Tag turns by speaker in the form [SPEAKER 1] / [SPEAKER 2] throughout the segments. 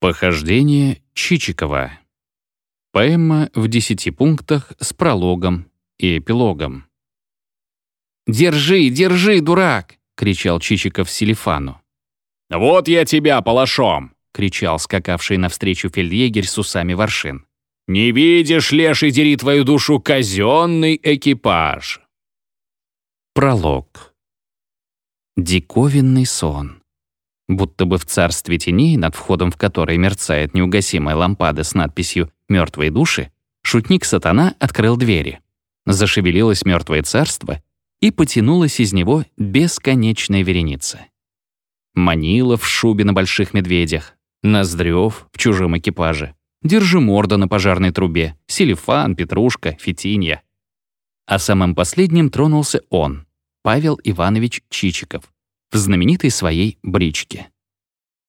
[SPEAKER 1] Похождение Чичикова. Поэма в десяти пунктах с прологом и эпилогом.
[SPEAKER 2] «Держи, держи, дурак!» — кричал Чичиков Селифану.
[SPEAKER 3] «Вот я тебя, палашом!»
[SPEAKER 2] — кричал скакавший навстречу фельдъегерь с усами воршин.
[SPEAKER 3] «Не видишь, леший дери твою душу, казенный экипаж!»
[SPEAKER 1] Пролог. Диковинный сон будто бы в царстве теней, над входом в который мерцает неугасимая лампада с надписью «Мертвые души», шутник-сатана открыл двери. Зашевелилось мертвое царство, и потянулась из него бесконечная вереница. Манилов в шубе на больших медведях, Ноздрёв в чужом экипаже, Держиморда на пожарной трубе, Селифан, Петрушка, Фитинья. А самым последним тронулся он, Павел Иванович Чичиков, в знаменитой своей бричке.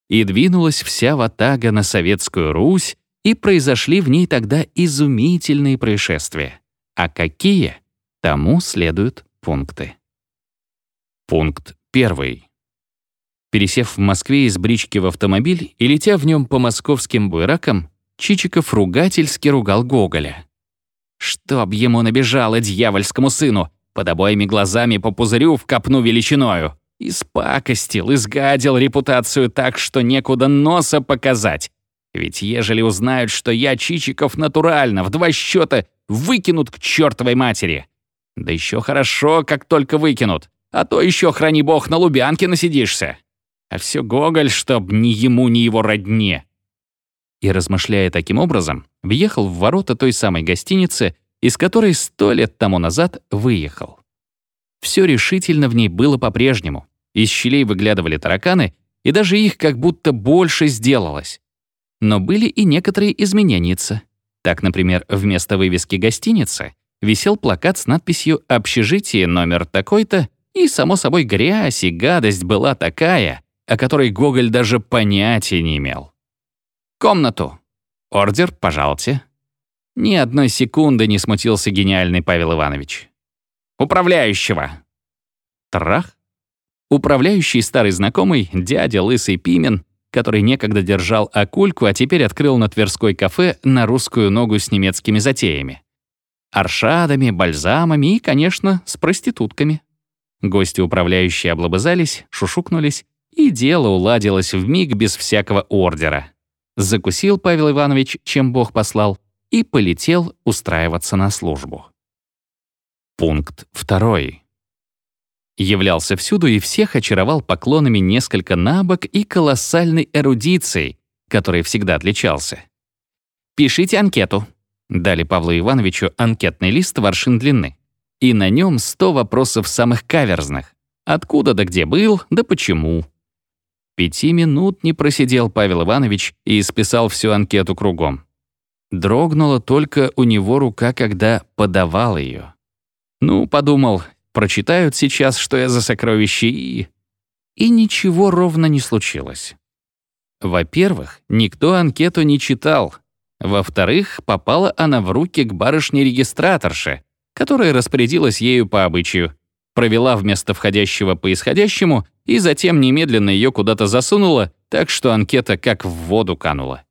[SPEAKER 1] И двинулась вся ватага на Советскую Русь, и произошли в ней тогда изумительные происшествия. А какие? Тому следуют пункты. Пункт первый. Пересев в Москве из брички в автомобиль и летя в нем по московским буеракам, Чичиков ругательски ругал Гоголя. «Чтоб ему набежало дьявольскому сыну, под обоими глазами по пузырю в копну величиною. Испакостил, изгадил репутацию так, что некуда носа показать. Ведь ежели узнают, что я Чичиков натурально, в два счета выкинут к чертовой матери. Да еще хорошо, как только выкинут. А то еще, храни бог, на Лубянке насидишься. А все Гоголь, чтоб ни ему, ни его родне. И, размышляя таким образом, въехал в ворота той самой гостиницы, из которой сто лет тому назад выехал. Все решительно в ней было по-прежнему. Из щелей выглядывали тараканы, и даже их как будто больше сделалось. Но были и некоторые изменения. Так, например, вместо вывески гостиницы висел плакат с надписью «Общежитие номер такой-то», и, само собой, грязь и гадость была такая, о которой Гоголь даже понятия не имел. «Комнату. Ордер, пожалуйте». Ни одной секунды не смутился гениальный Павел Иванович. «Управляющего». Трах. Управляющий старый знакомый, дядя Лысый Пимен, который некогда держал акульку, а теперь открыл на Тверской кафе на русскую ногу с немецкими затеями. Аршадами, бальзамами и, конечно, с проститутками. Гости управляющие облобызались, шушукнулись, и дело уладилось в миг без всякого ордера. Закусил Павел Иванович, чем Бог послал, и полетел устраиваться на службу. Пункт второй являлся всюду и всех очаровал поклонами несколько набок и колоссальной эрудицией, которой всегда отличался. «Пишите анкету», — дали Павлу Ивановичу анкетный лист воршин длины. И на нем сто вопросов самых каверзных. Откуда да где был, да почему. Пяти минут не просидел Павел Иванович и исписал всю анкету кругом. Дрогнула только у него рука, когда подавал ее. Ну, подумал, прочитают сейчас, что я за сокровище, и... И ничего ровно не случилось. Во-первых, никто анкету не читал. Во-вторых, попала она в руки к барышне-регистраторше, которая распорядилась ею по обычаю, провела вместо входящего по исходящему и затем немедленно ее куда-то засунула, так что анкета как в воду канула.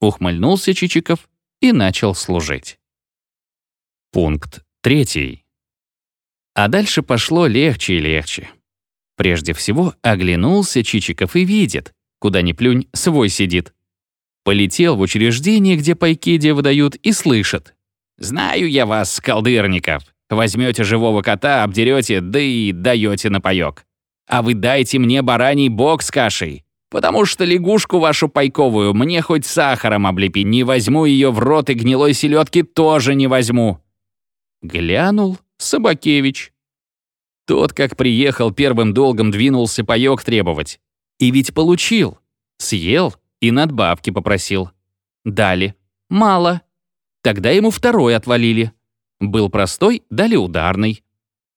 [SPEAKER 1] Ухмыльнулся Чичиков и начал служить. Пункт третий. А дальше пошло легче и легче. Прежде всего оглянулся Чичиков и видит, куда ни плюнь, свой сидит. Полетел в учреждение, где пайкидия выдают, и слышит. «Знаю я вас, колдырников. Возьмете живого кота, обдерете, да и даете на паёк. А вы дайте мне бараний бок с кашей, потому что лягушку вашу пайковую мне хоть сахаром облепи, не возьму ее в рот и гнилой селедки тоже не возьму». Глянул, Собакевич. Тот, как приехал, первым долгом двинулся паёк требовать. И ведь получил. Съел и надбавки попросил. Дали. Мало. Тогда ему второй отвалили. Был простой, дали ударный.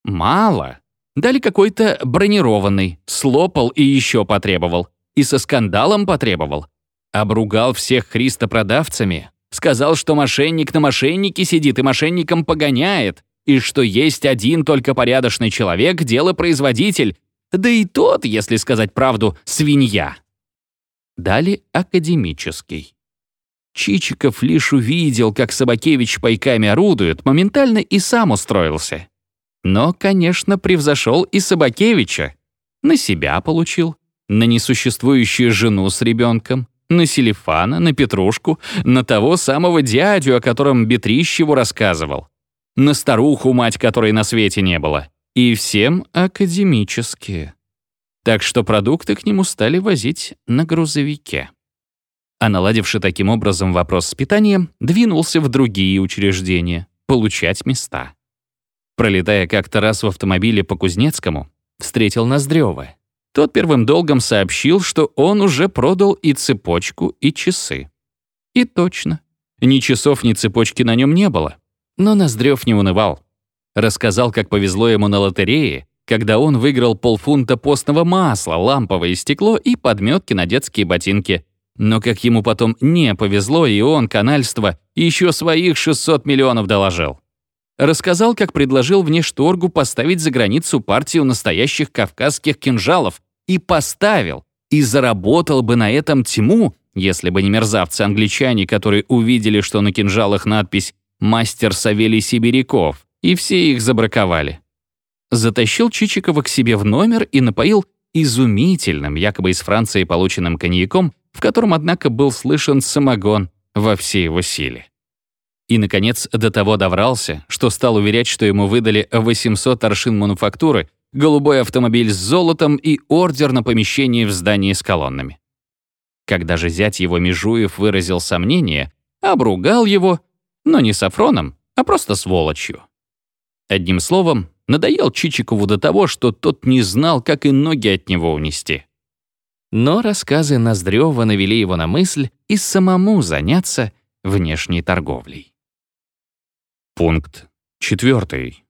[SPEAKER 1] Мало. Дали какой-то бронированный. Слопал и еще потребовал. И со скандалом потребовал. Обругал всех христопродавцами. Сказал, что мошенник на мошеннике сидит и мошенником погоняет и что есть один только порядочный человек, делопроизводитель, да и тот, если сказать правду, свинья. Дали академический. Чичиков лишь увидел, как Собакевич пайками орудует, моментально и сам устроился. Но, конечно, превзошел и Собакевича. На себя получил, на несуществующую жену с ребенком, на Селифана, на Петрушку, на того самого дядю, о котором Бетрищеву рассказывал, на старуху, мать которой на свете не было, и всем академические. Так что продукты к нему стали возить на грузовике. А наладивший таким образом вопрос с питанием, двинулся в другие учреждения, получать места. Пролетая как-то раз в автомобиле по Кузнецкому, встретил Ноздрёва. Тот первым долгом сообщил, что он уже продал и цепочку, и часы. И точно. Ни часов, ни цепочки на нем не было. Но Ноздрев не унывал. Рассказал, как повезло ему на лотерее, когда он выиграл полфунта постного масла, ламповое стекло и подметки на детские ботинки. Но как ему потом не повезло, и он, канальство, еще своих 600 миллионов доложил. Рассказал, как предложил внешторгу поставить за границу партию настоящих кавказских кинжалов. И поставил. И заработал бы на этом тьму, если бы не мерзавцы-англичане, которые увидели, что на кинжалах надпись «Мастер Савелий Сибиряков», и все их забраковали. Затащил Чичикова к себе в номер и напоил изумительным, якобы из Франции полученным коньяком, в котором, однако, был слышен самогон во всей его силе. И, наконец, до того доврался, что стал уверять, что ему выдали 800 аршин мануфактуры, голубой автомобиль с золотом и ордер на помещение в здании с колоннами. Когда же зять его Межуев выразил сомнение, обругал его, но не сафроном, а просто сволочью. Одним словом, надоел Чичикову до того, что тот не знал, как и ноги от него унести. Но рассказы Ноздрёва навели его на мысль и самому заняться внешней торговлей. Пункт четвертый.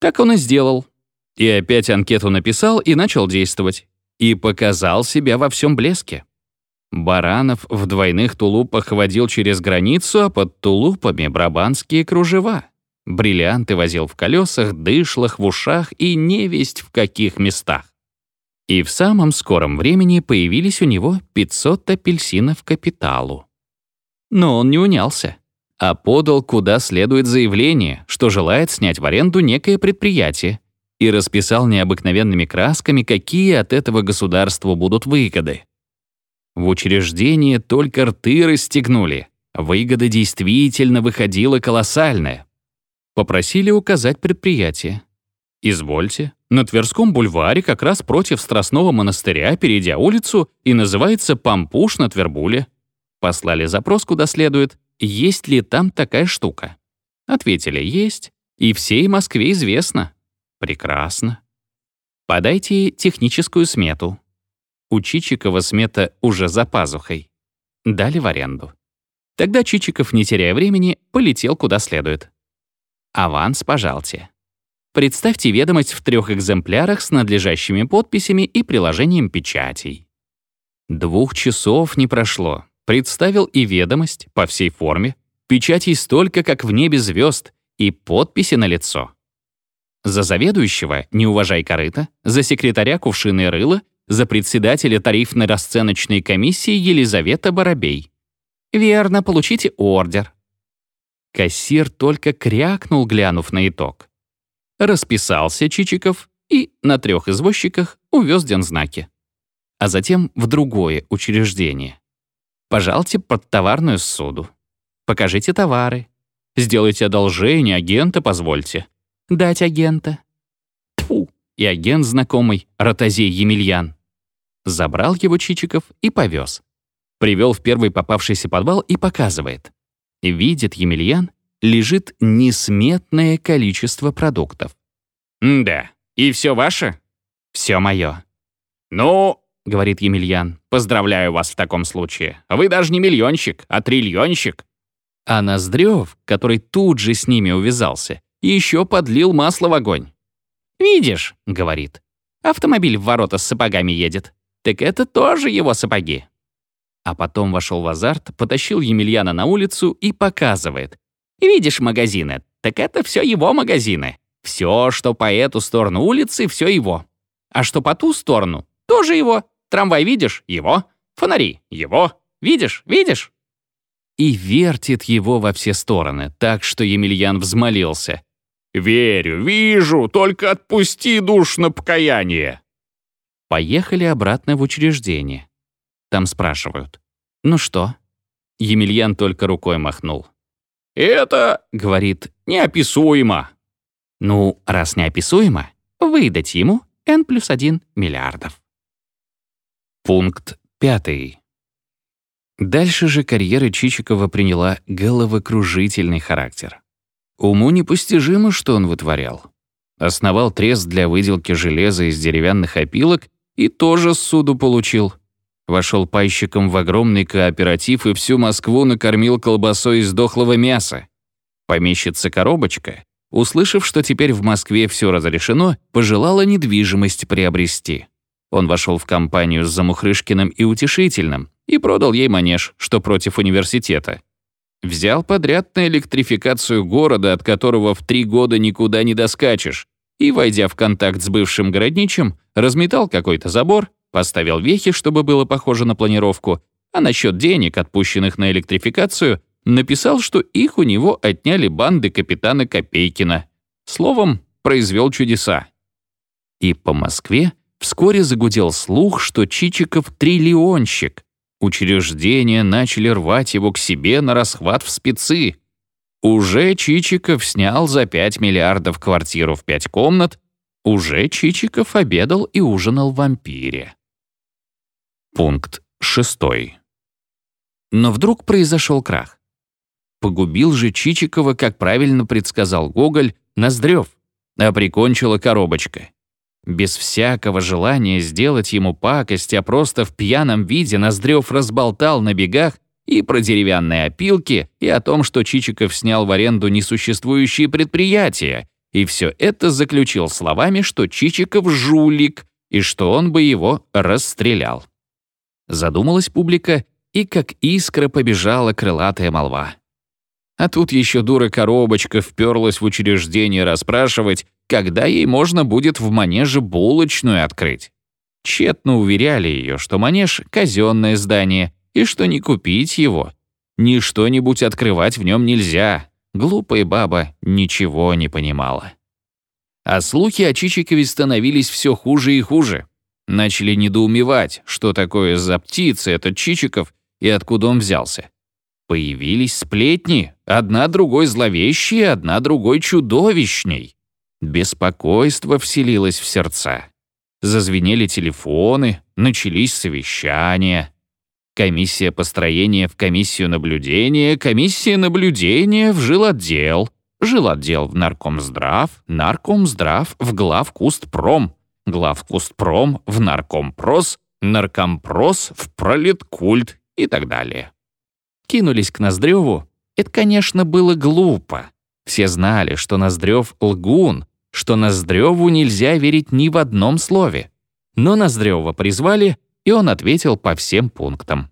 [SPEAKER 1] Так он и сделал. И опять анкету написал и начал действовать. И показал себя во всем блеске. Баранов в двойных тулупах водил через границу, а под тулупами брабанские кружева. Бриллианты возил в колесах, дышлах, в ушах и невесть в каких местах. И в самом скором времени появились у него 500 апельсинов капиталу. Но он не унялся а подал куда следует заявление, что желает снять в аренду некое предприятие, и расписал необыкновенными красками, какие от этого государству будут выгоды. В учреждение только рты расстегнули. Выгода действительно выходила колоссальная. Попросили указать предприятие. Извольте, на Тверском бульваре, как раз против Страстного монастыря, перейдя улицу, и называется «Пампуш на Твербуле». Послали запрос куда следует, есть ли там такая штука. Ответили, есть, и всей Москве известно. Прекрасно. Подайте техническую смету. У Чичикова смета уже за пазухой. Дали в аренду. Тогда Чичиков, не теряя времени, полетел куда следует. Аванс, пожалуйте. Представьте ведомость в трех экземплярах с надлежащими подписями и приложением печатей. Двух часов не прошло, представил и ведомость по всей форме, печатей столько, как в небе звезд, и подписи на лицо. За заведующего «Не уважай корыто», за секретаря «Кувшины рыла», за председателя тарифно-расценочной комиссии Елизавета Воробей. «Верно, получите ордер». Кассир только крякнул, глянув на итог. Расписался Чичиков и на трех извозчиках увез дензнаки. А затем в другое учреждение. Пожалуйте под товарную суду. Покажите товары. Сделайте одолжение, агента позвольте. Дать агента. Тфу, и агент знакомый, Ротозей Емельян. Забрал его Чичиков и повез. Привел в первый попавшийся подвал и показывает. Видит Емельян, лежит несметное количество продуктов.
[SPEAKER 3] «Да, и все ваше?»
[SPEAKER 1] «Все мое».
[SPEAKER 3] «Ну, —
[SPEAKER 1] говорит Емельян.
[SPEAKER 3] «Поздравляю вас в таком случае. Вы даже не миллионщик, а триллионщик».
[SPEAKER 1] А Ноздрев, который тут же с ними увязался, еще подлил масло в огонь. «Видишь», — говорит, — «автомобиль в ворота с сапогами едет. Так это тоже его сапоги». А потом вошел в азарт, потащил Емельяна на улицу и показывает. «Видишь магазины? Так это все его магазины. Все, что по эту сторону улицы, все его. А что по ту сторону, тоже его. Трамвай видишь? Его. Фонари! Его! Видишь? Видишь?» И вертит его во все стороны, так что Емельян взмолился.
[SPEAKER 3] «Верю, вижу, только отпусти душ на покаяние!»
[SPEAKER 1] Поехали обратно в учреждение. Там спрашивают. «Ну что?» Емельян только рукой махнул.
[SPEAKER 3] «Это, — говорит, — неописуемо».
[SPEAKER 1] Ну, раз неописуемо, выдать ему n плюс 1 миллиардов. Пункт пятый. Дальше же карьера Чичикова приняла головокружительный характер. Уму непостижимо, что он вытворял. Основал трест для выделки железа из деревянных опилок и тоже суду получил. Вошел пайщиком в огромный кооператив и всю Москву накормил колбасой из дохлого мяса. Помещица-коробочка, услышав, что теперь в Москве все разрешено, пожелала недвижимость приобрести. Он вошел в компанию с Замухрышкиным и Утешительным и продал ей манеж, что против университета. Взял подряд на электрификацию города, от которого в три года никуда не доскачешь, и, войдя в контакт с бывшим городничим, разметал какой-то забор, поставил вехи, чтобы было похоже на планировку, а насчет денег, отпущенных на электрификацию, написал, что их у него отняли банды капитана Копейкина. Словом, произвел чудеса. И по Москве вскоре загудел слух, что Чичиков — триллионщик. Учреждения начали рвать его к себе на расхват в спецы. Уже Чичиков снял за 5 миллиардов квартиру в 5 комнат, уже Чичиков обедал и ужинал в вампире. Пункт шестой. Но вдруг произошел крах. Погубил же Чичикова, как правильно предсказал Гоголь, Ноздрев, а прикончила коробочка. Без всякого желания сделать ему пакость, а просто в пьяном виде Ноздрев разболтал на бегах и про деревянные опилки, и о том, что Чичиков снял в аренду несуществующие предприятия, и все это заключил словами, что Чичиков жулик, и что он бы его расстрелял. Задумалась публика, и как искра побежала крылатая молва. А тут еще дура-коробочка вперлась в учреждение расспрашивать, когда ей можно будет в манеже булочную открыть. Тщетно уверяли ее, что манеж — казенное здание, и что не купить его. Ни что-нибудь открывать в нем нельзя. Глупая баба ничего не понимала. А слухи о Чичикове становились все хуже и хуже. Начали недоумевать, что такое за птица этот Чичиков и откуда он взялся. Появились сплетни, одна другой зловещей, одна другой чудовищней. Беспокойство вселилось в сердца. Зазвенели телефоны, начались совещания. Комиссия построения в комиссию наблюдения, комиссия наблюдения в жилотдел, жилотдел в наркомздрав, наркомздрав в главкустпром, главкустпром в наркомпрос, наркомпрос в пролеткульт и так далее кинулись к Ноздреву, это, конечно, было глупо. Все знали, что Ноздрев — лгун, что Ноздреву нельзя верить ни в одном слове. Но Ноздрева призвали, и он ответил по всем пунктам.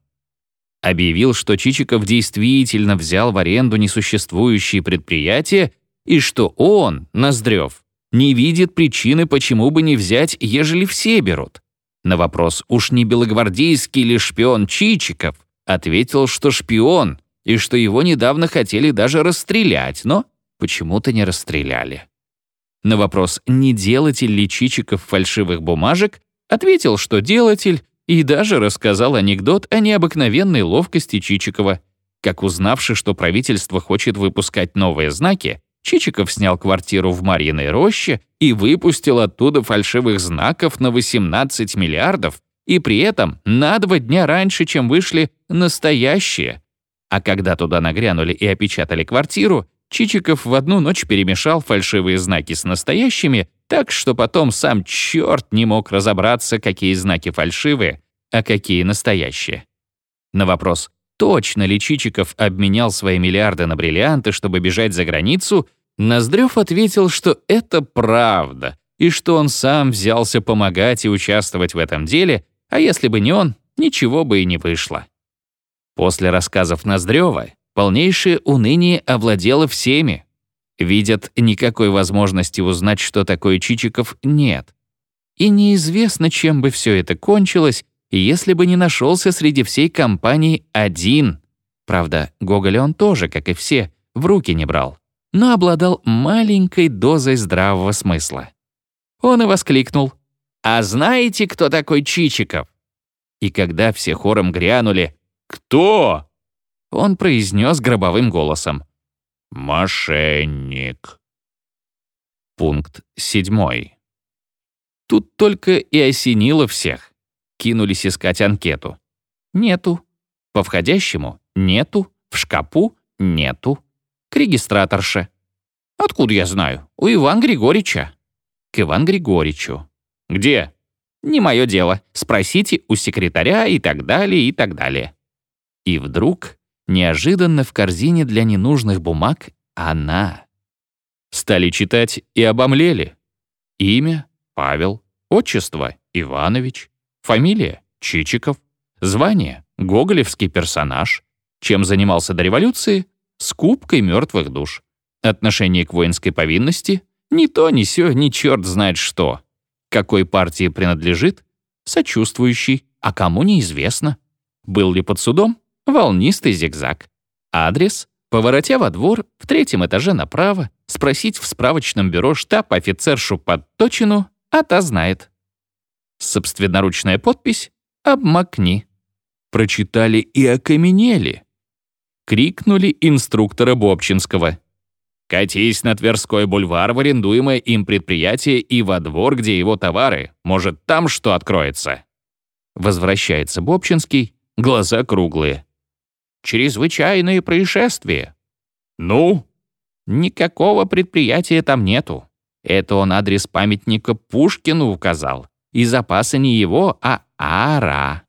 [SPEAKER 1] Объявил, что Чичиков действительно взял в аренду несуществующие предприятия и что он, Ноздрев, не видит причины, почему бы не взять, ежели все берут. На вопрос, уж не белогвардейский ли шпион Чичиков, ответил, что шпион, и что его недавно хотели даже расстрелять, но почему-то не расстреляли. На вопрос, не делатель ли Чичиков фальшивых бумажек, ответил, что делатель, и даже рассказал анекдот о необыкновенной ловкости Чичикова. Как узнавши, что правительство хочет выпускать новые знаки, Чичиков снял квартиру в Марьиной роще и выпустил оттуда фальшивых знаков на 18 миллиардов, и при этом на два дня раньше, чем вышли настоящие. А когда туда нагрянули и опечатали квартиру, Чичиков в одну ночь перемешал фальшивые знаки с настоящими, так что потом сам черт не мог разобраться, какие знаки фальшивые, а какие настоящие. На вопрос, точно ли Чичиков обменял свои миллиарды на бриллианты, чтобы бежать за границу, Ноздрев ответил, что это правда, и что он сам взялся помогать и участвовать в этом деле, а если бы не он, ничего бы и не вышло. После рассказов Ноздрёва полнейшее уныние овладело всеми. Видят, никакой возможности узнать, что такое Чичиков, нет. И неизвестно, чем бы все это кончилось, если бы не нашелся среди всей компании один. Правда, Гоголя он тоже, как и все, в руки не брал, но обладал маленькой дозой здравого смысла. Он и воскликнул. «А знаете, кто такой Чичиков?» И когда все хором грянули «Кто?», он произнес гробовым голосом. «Мошенник». Пункт седьмой. Тут только и осенило всех. Кинулись искать анкету. Нету. По входящему нету. В шкапу нету. К регистраторше. Откуда я знаю? У Ивана Григорьевича. К Ивану Григорьевичу. Где? Не мое дело. Спросите у секретаря и так далее, и так далее. И вдруг, неожиданно в корзине для ненужных бумаг, она. Стали читать и обомлели. Имя — Павел, отчество — Иванович, фамилия — Чичиков, звание — гоголевский персонаж, чем занимался до революции — скупкой мертвых душ, отношение к воинской повинности — ни то, ни сё, ни черт знает что. Какой партии принадлежит — сочувствующий, а кому неизвестно. Был ли под судом — волнистый зигзаг. Адрес Поворотя во двор, в третьем этаже направо, спросить в справочном бюро штаб офицершу Подточину, а та знает. Собственноручная подпись «Обмакни». Прочитали и окаменели. Крикнули инструктора Бобчинского. «Катись на Тверской бульвар в арендуемое им предприятие и во двор, где его товары. Может, там что откроется?» Возвращается Бобчинский, глаза круглые. Чрезвычайные происшествия. Ну? Никакого предприятия там нету. Это он адрес памятника Пушкину указал. И запасы не его, а ара.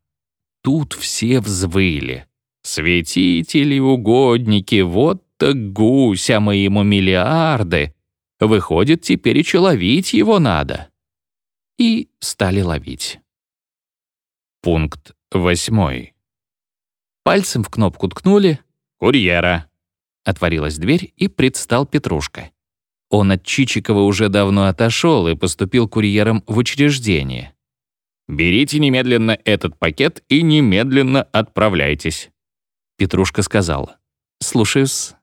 [SPEAKER 1] Тут все взвыли. Светители, угодники, вот так гуся моему миллиарды. Выходит, теперь и ловить его надо. И стали ловить. Пункт восьмой. Пальцем в кнопку ткнули «Курьера». Отворилась дверь, и предстал Петрушка. Он от Чичикова уже давно отошел и поступил курьером в учреждение. «Берите немедленно этот пакет и немедленно отправляйтесь», Петрушка сказал. «Слушаюсь».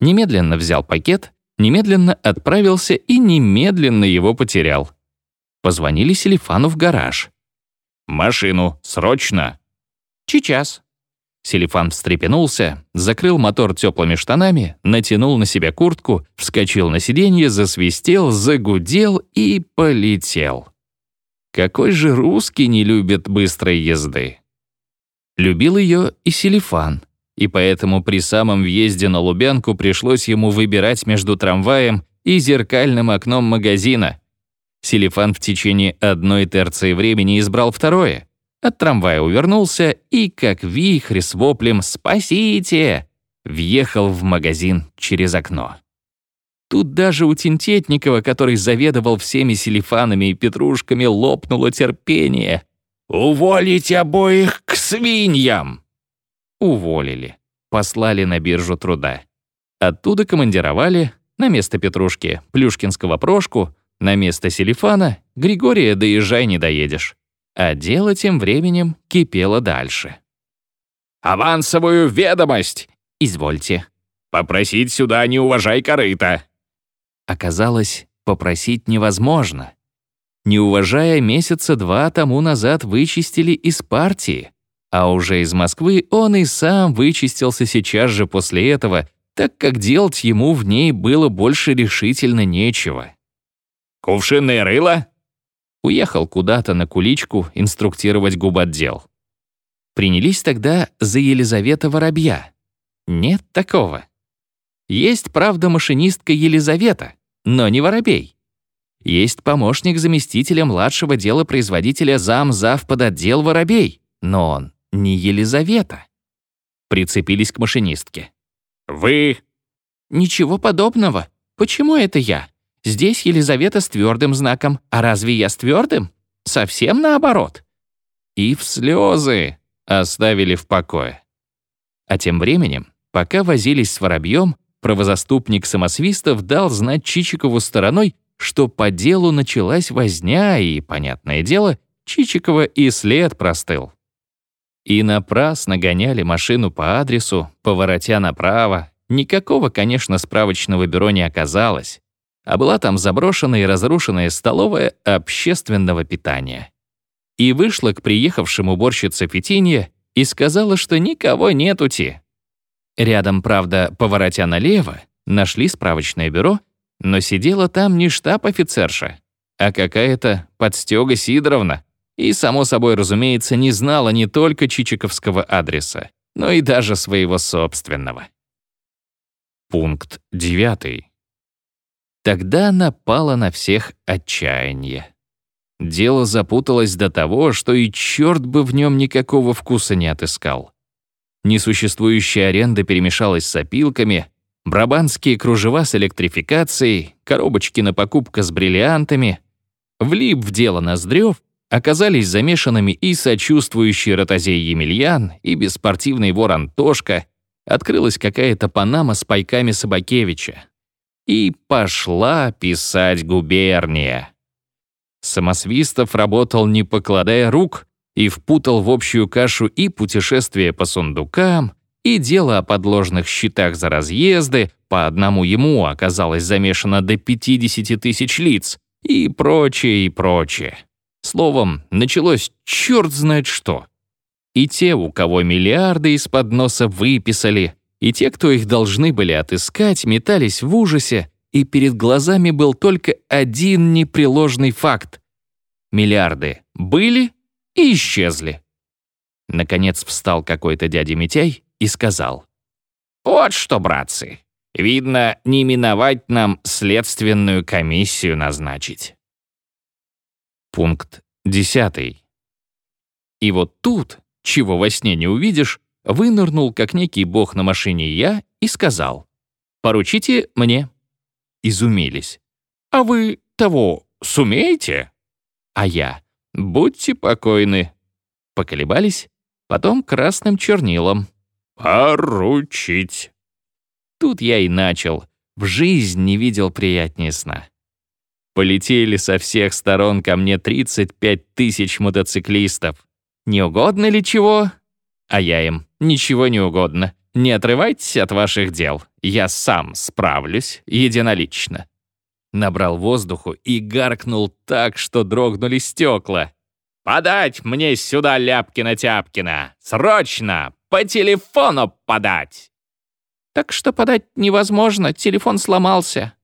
[SPEAKER 1] Немедленно взял пакет, немедленно отправился и немедленно его потерял. Позвонили Селифану в гараж. «Машину, срочно!» «Сейчас». Селифан встрепенулся, закрыл мотор теплыми штанами, натянул на себя куртку, вскочил на сиденье, засвистел, загудел и полетел. Какой же русский не любит быстрой езды? Любил ее и Селифан, и поэтому при самом въезде на Лубянку пришлось ему выбирать между трамваем и зеркальным окном магазина. Селифан в течение одной терции времени избрал второе — от трамвая увернулся и, как вихрь с воплем «Спасите!» въехал в магазин через окно. Тут даже у Тинтетникова, который заведовал всеми селифанами и петрушками, лопнуло терпение. «Уволить обоих к свиньям!» Уволили. Послали на биржу труда. Оттуда командировали на место Петрушки Плюшкинского Прошку, на место Селифана Григория доезжай не доедешь. А дело тем временем кипело дальше. «Авансовую ведомость!» «Извольте». «Попросить сюда не уважай корыта». Оказалось, попросить невозможно. Не уважая месяца два тому назад вычистили из партии, а уже из Москвы он и сам вычистился сейчас же после этого, так как делать ему в ней было больше решительно нечего. «Кувшинное рыло?» Уехал куда-то на куличку инструктировать губотдел. Принялись тогда за Елизавета Воробья. Нет такого. Есть, правда, машинистка Елизавета, но не Воробей. Есть помощник заместителя младшего делопроизводителя зам-зав под отдел Воробей, но он не Елизавета. Прицепились к машинистке. «Вы...» «Ничего подобного. Почему это я? Здесь Елизавета с твердым знаком. А разве я с твердым? Совсем наоборот. И в слезы оставили в покое. А тем временем, пока возились с воробьем, правозаступник Самосвистов дал знать Чичикову стороной, что по делу началась возня, и, понятное дело, Чичикова и след простыл. И напрасно гоняли машину по адресу, поворотя направо. Никакого, конечно, справочного бюро не оказалось. А была там заброшенная и разрушенная столовая общественного питания. И вышла к приехавшим уборщице Фетинье и сказала, что никого нетути. Рядом, правда, поворотя налево, нашли справочное бюро, но сидела там не штаб-офицерша, а какая-то подстёга Сидоровна, и, само собой разумеется, не знала не только чичиковского адреса, но и даже своего собственного. Пункт 9. Тогда напало на всех отчаяние. Дело запуталось до того, что и черт бы в нем никакого вкуса не отыскал. Несуществующая аренда перемешалась с опилками, брабанские кружева с электрификацией, коробочки на покупка с бриллиантами. Влип в дело Ноздрев оказались замешанными и сочувствующий ротозей Емельян, и беспортивный вор Антошка. Открылась какая-то панама с пайками Собакевича. И пошла писать губерния. Самосвистов работал не покладая рук и впутал в общую кашу и путешествие по сундукам, и дело о подложных счетах за разъезды, по одному ему оказалось замешано до 50 тысяч лиц, и прочее, и прочее. Словом, началось черт знает что. И те, у кого миллиарды из-под носа выписали, и те, кто их должны были отыскать, метались в ужасе, и перед глазами был только один непреложный факт. Миллиарды были и исчезли. Наконец встал какой-то дядя Митяй и сказал. «Вот что, братцы, видно, не миновать нам следственную комиссию назначить». Пункт 10. И вот тут, чего во сне не увидишь, вынырнул, как некий бог на машине я, и сказал, «Поручите мне». Изумились. «А вы того сумеете?» А я, «Будьте покойны». Поколебались, потом красным чернилом. «Поручить». Тут я и начал. В жизнь не видел приятнее сна. Полетели со всех сторон ко мне 35 тысяч мотоциклистов. Не угодно ли чего? А я им, ничего не угодно. Не отрывайтесь от ваших дел. Я сам справлюсь единолично. Набрал воздуху и гаркнул так, что дрогнули стекла. «Подать мне сюда Ляпкина-Тяпкина! Срочно! По телефону подать!» «Так что подать невозможно, телефон сломался»,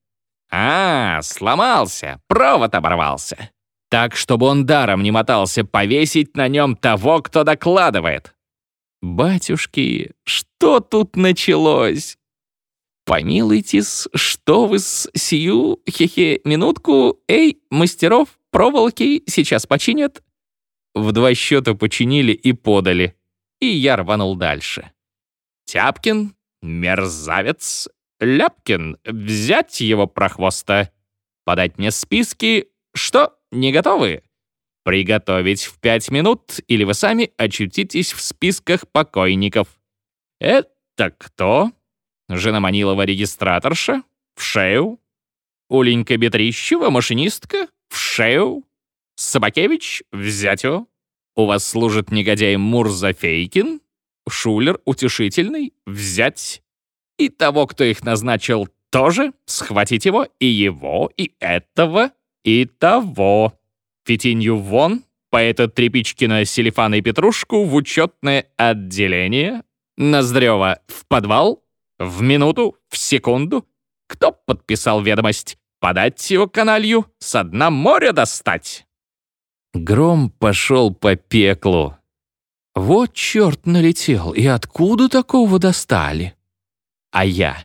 [SPEAKER 1] «А, сломался, провод оборвался. Так, чтобы он даром не мотался, повесить на нем того, кто докладывает». «Батюшки, что тут началось?» «Помилуйтесь, что вы с сию, хе-хе, минутку, эй, мастеров, проволоки сейчас починят?» В два счета починили и подали, и я рванул дальше. Тяпкин, мерзавец, Ляпкин, взять его прохвоста. Подать мне списки. Что, не готовы? Приготовить в пять минут, или вы сами очутитесь в списках покойников. Это кто? Жена Манилова регистраторша? В шею. Уленька Бетрищева, машинистка? В шею. Собакевич, взять его. У вас служит негодяй Мурза Фейкин? Шулер утешительный, взять и того, кто их назначил, тоже схватить его, и его, и этого, и того. Фитинью вон, поэта Трепичкина, Селифана и Петрушку в учетное отделение, Ноздрева в подвал, в минуту, в секунду. Кто подписал ведомость? Подать его каналью, с дна моря достать. Гром пошел по пеклу. Вот черт налетел, и откуда такого достали? А я.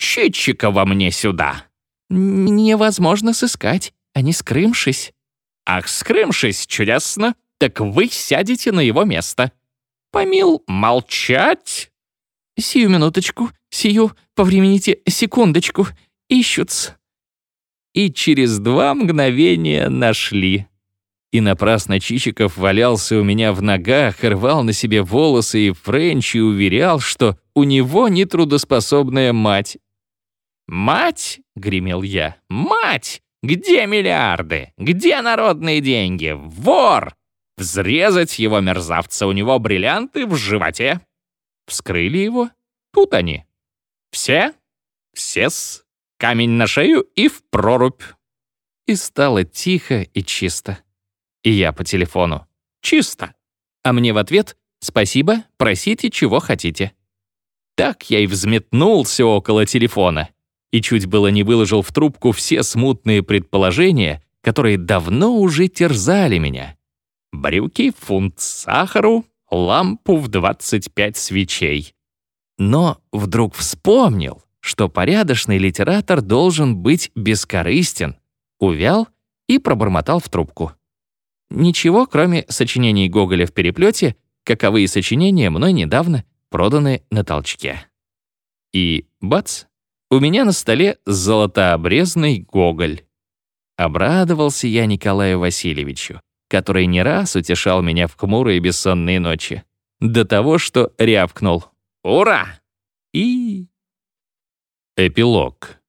[SPEAKER 1] «Чичика во мне сюда!» «Невозможно сыскать, а не скрымшись». «Ах, скрымшись, чудесно! Так вы сядете на его место». «Помил, молчать!» «Сию минуточку, сию, повремените секундочку, ищутся». И через два мгновения нашли. И напрасно Чичиков валялся у меня в ногах, рвал на себе волосы и френч и уверял, что у него нетрудоспособная мать. «Мать?» — гремел я. «Мать! Где миллиарды? Где народные деньги? Вор!
[SPEAKER 3] взрезать его мерзавца, у него бриллианты в животе. Вскрыли его, тут они. Все? Все-с. Камень на шею и в прорубь.
[SPEAKER 1] И стало тихо и чисто. И я по телефону.
[SPEAKER 3] Чисто.
[SPEAKER 1] А мне в ответ «Спасибо, просите, чего хотите». Так я и взметнулся около телефона и чуть было не выложил в трубку все смутные предположения, которые давно уже терзали меня. Брюки, фунт сахару, лампу в 25 свечей. Но вдруг вспомнил, что порядочный литератор должен быть бескорыстен, увял и пробормотал в трубку. Ничего, кроме сочинений Гоголя в переплете, каковые сочинения мной недавно проданы на толчке. И бац, у меня на столе золотообрезный Гоголь. Обрадовался я Николаю Васильевичу, который не раз утешал меня в хмурые бессонные ночи. До того, что рявкнул «Ура!» и... Эпилог.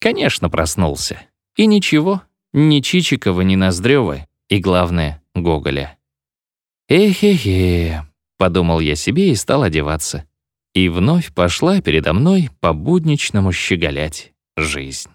[SPEAKER 1] Конечно, проснулся. И ничего, ни Чичикова, ни Ноздрёва, и, главное, Гоголя. «Эхе-хе», — подумал я себе и стал одеваться. И вновь пошла передо мной по-будничному щеголять жизнь.